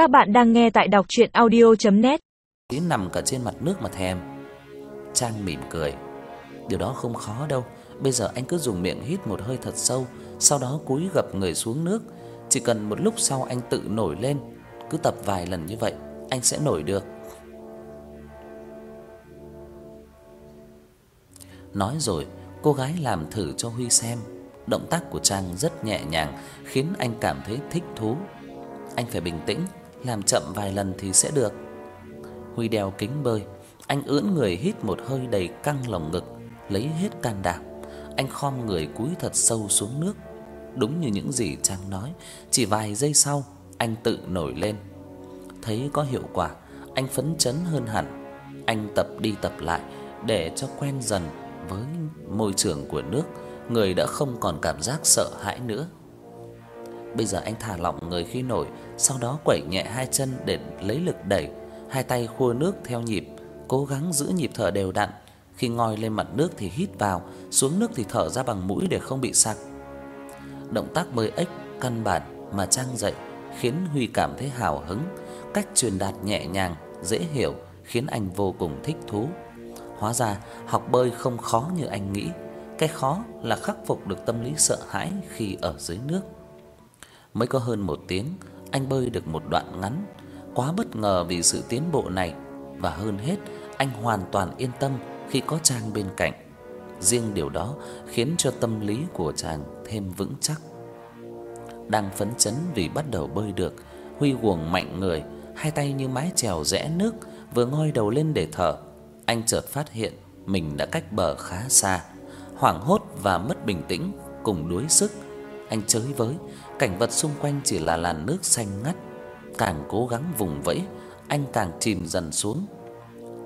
Các bạn đang nghe tại đọc audio net Tí nằm cả trên mặt nước mà thèm. Trang mỉm cười. Điều đó không khó đâu, bây giờ anh cứ dùng miệng hít một hơi thật sâu, sau đó cúi gập người xuống nước, chỉ cần một lúc sau anh tự nổi lên, cứ tập vài lần như vậy, anh sẽ nổi được. Nói rồi, cô gái làm thử cho Huy xem. Động tác của Trang rất nhẹ nhàng, khiến anh cảm thấy thích thú. Anh phải bình tĩnh, làm chậm vài lần thì sẽ được. Huy đeo kính bơi, anh ưỡn người hít một hơi đầy căng lồng ngực, lấy hết can đảm. Anh khom người cúi thật sâu xuống nước. Đúng như những gì Trang nói, chỉ vài giây sau, anh tự nổi lên. Thấy có hiệu quả, anh phấn chấn hơn hẳn. Anh tập đi tập lại để cho quen dần với môi trường của nước, người đã không còn cảm giác sợ hãi nữa. Bây giờ anh thả lỏng người khi nổi, sau đó quẩy nhẹ hai chân để lấy lực đẩy, hai tay khua nước theo nhịp, cố gắng giữ nhịp thở đều đặn. Khi ngoi lên mặt nước thì hít vào, xuống nước thì thở ra bằng mũi để không bị sặc. Động tác bơi ếch căn bản mà Trang dạy khiến Huy cảm thấy hào hứng, cách truyền đạt nhẹ nhàng, dễ hiểu khiến anh vô cùng thích thú. Hóa ra học bơi không khó như anh nghĩ, cái khó là khắc phục được tâm lý sợ hãi khi ở dưới nước. Mới có hơn một tiếng, anh bơi được một đoạn ngắn, quá bất ngờ vì sự tiến bộ này và hơn hết, anh hoàn toàn yên tâm khi có Trang bên cạnh. Riêng điều đó khiến cho tâm lý của chàng thêm vững chắc. Đang phấn chấn vì bắt đầu bơi được, Huy cuồng mạnh người, hai tay như mái chèo rẽ nước, vừa ngoi đầu lên để thở, anh chợt phát hiện mình đã cách bờ khá xa, hoảng hốt và mất bình tĩnh cùng đuối sức. Anh chới với, cảnh vật xung quanh chỉ là làn nước xanh ngắt, càng cố gắng vùng vẫy, anh càng chìm dần xuống.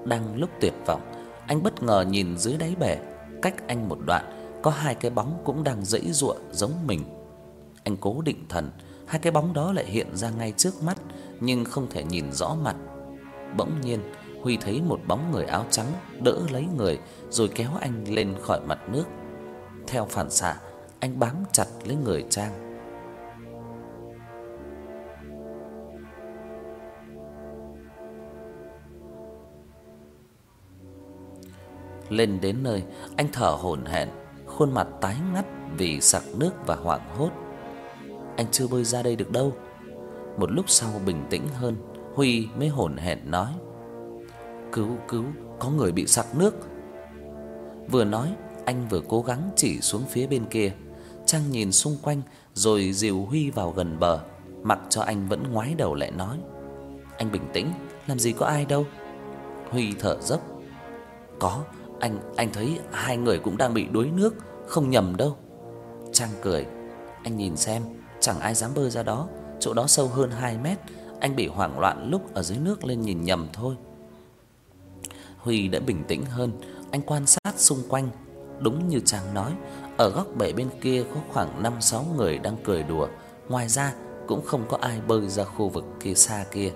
Đang lúc tuyệt vọng, anh bất ngờ nhìn dưới đáy bể, cách anh một đoạn có hai cái bóng cũng đang giãy giụa giống mình. Anh cố định thần, hai cái bóng đó lại hiện ra ngay trước mắt nhưng không thể nhìn rõ mặt. Bỗng nhiên, Huy thấy một bóng người áo trắng đỡ lấy người rồi kéo anh lên khỏi mặt nước. Theo phản xạ, anh bám chặt lấy người Trang. Lên đến nơi, anh thở hổn hển, khuôn mặt tái ngắt vì sặc nước và hoảng hốt. Anh chưa bơi ra đây được đâu. Một lúc sau bình tĩnh hơn, Huy mới hổn hển nói: "Cứu, cứu, có người bị sặc nước." Vừa nói, anh vừa cố gắng chỉ xuống phía bên kia. Trang nhìn xung quanh rồi dìu Huy vào gần bờ, mặc cho anh vẫn ngoái đầu lại nói: "Anh bình tĩnh, làm gì có ai đâu." Huy thở dốc: "Có, anh anh thấy hai người cũng đang bị đuối nước, không nhầm đâu." Trang cười: "Anh nhìn xem, chẳng ai dám bơi ra đó, chỗ đó sâu hơn 2 mét, anh bị hoảng loạn lúc ở dưới nước lên nhìn nhầm thôi." Huy đã bình tĩnh hơn, anh quan sát xung quanh, đúng như chàng nói, ở góc bể bên kia có khoảng 5-6 người đang cười đùa, ngoài ra cũng không có ai bơi ra khu vực kia xa kia.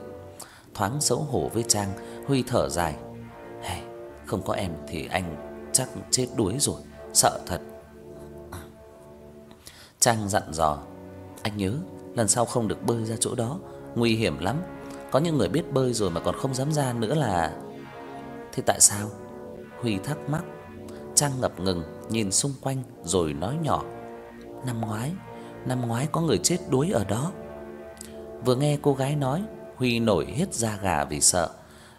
Thoáng xấu hổ với Trang, Huy thở dài. Hey, không có em thì anh chắc chết đuối rồi, sợ thật. Trang dặn dò, anh nhớ lần sau không được bơi ra chỗ đó, nguy hiểm lắm. Có những người biết bơi rồi mà còn không dám ra nữa là Thế tại sao? Huy thắc mắc. Trang ngập ngừng nhìn xung quanh rồi nói nhỏ: "Năm ngoái, năm ngoái có người chết đuối ở đó." Vừa nghe cô gái nói, Huy nổi hết da gà vì sợ.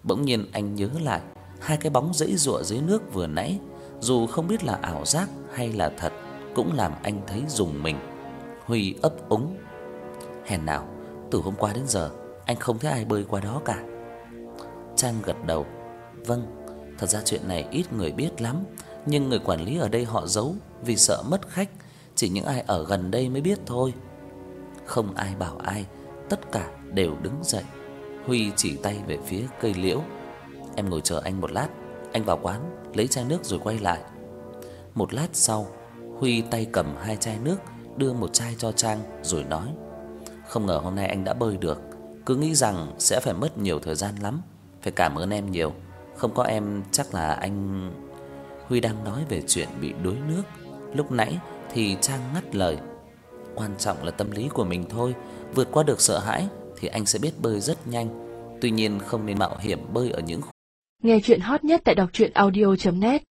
Bỗng nhiên anh nhớ lại hai cái bóng rẫy rụa dưới nước vừa nãy, dù không biết là ảo giác hay là thật, cũng làm anh thấy rùng mình. Huy ấp úng: "Hèn nào, từ hôm qua đến giờ anh không thấy ai bơi qua đó cả." Trang gật đầu: "Vâng, thật ra chuyện này ít người biết lắm, nhưng người quản lý ở đây họ giấu vì sợ mất khách, chỉ những ai ở gần đây mới biết thôi." Không ai bảo ai, tất cả đều đứng dậy. Huy chỉ tay về phía cây liễu. "Em ngồi chờ anh một lát, anh vào quán lấy chai nước rồi quay lại." Một lát sau, Huy tay cầm hai chai nước, đưa một chai cho Trang rồi nói: "Không ngờ hôm nay anh đã bơi được, cứ nghĩ rằng sẽ phải mất nhiều thời gian lắm, phải cảm ơn em nhiều. Không có em chắc là anh Huy đang nói về chuyện bị đuối nước, lúc nãy thì Trang ngắt lời. Quan trọng là tâm lý của mình thôi, vượt qua được sợ hãi thì anh sẽ biết bơi rất nhanh. Tuy nhiên không nên mạo hiểm bơi ở những Nghe truyện hot nhất tại doctruyenaudio.net